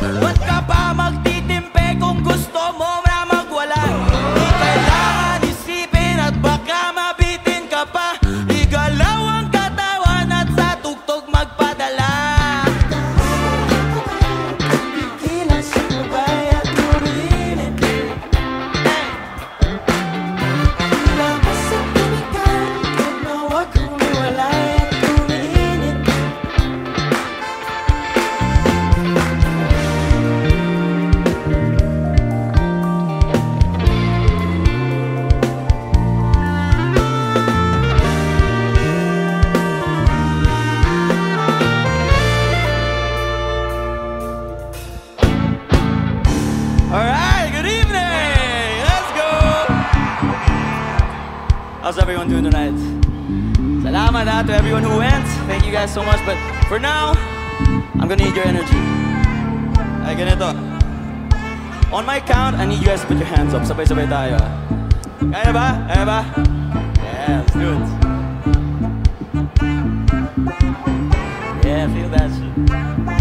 What? How's everyone doing tonight? Salamat to everyone who went. Thank you guys so much. But for now, I'm gonna need your energy. Ay, ganito. On my count, I need you guys to put your hands up. Sabay-sabay tayo. Ah. Kaya ba? Kaya ba? Yeah, let's do it. Yeah, feel that shit.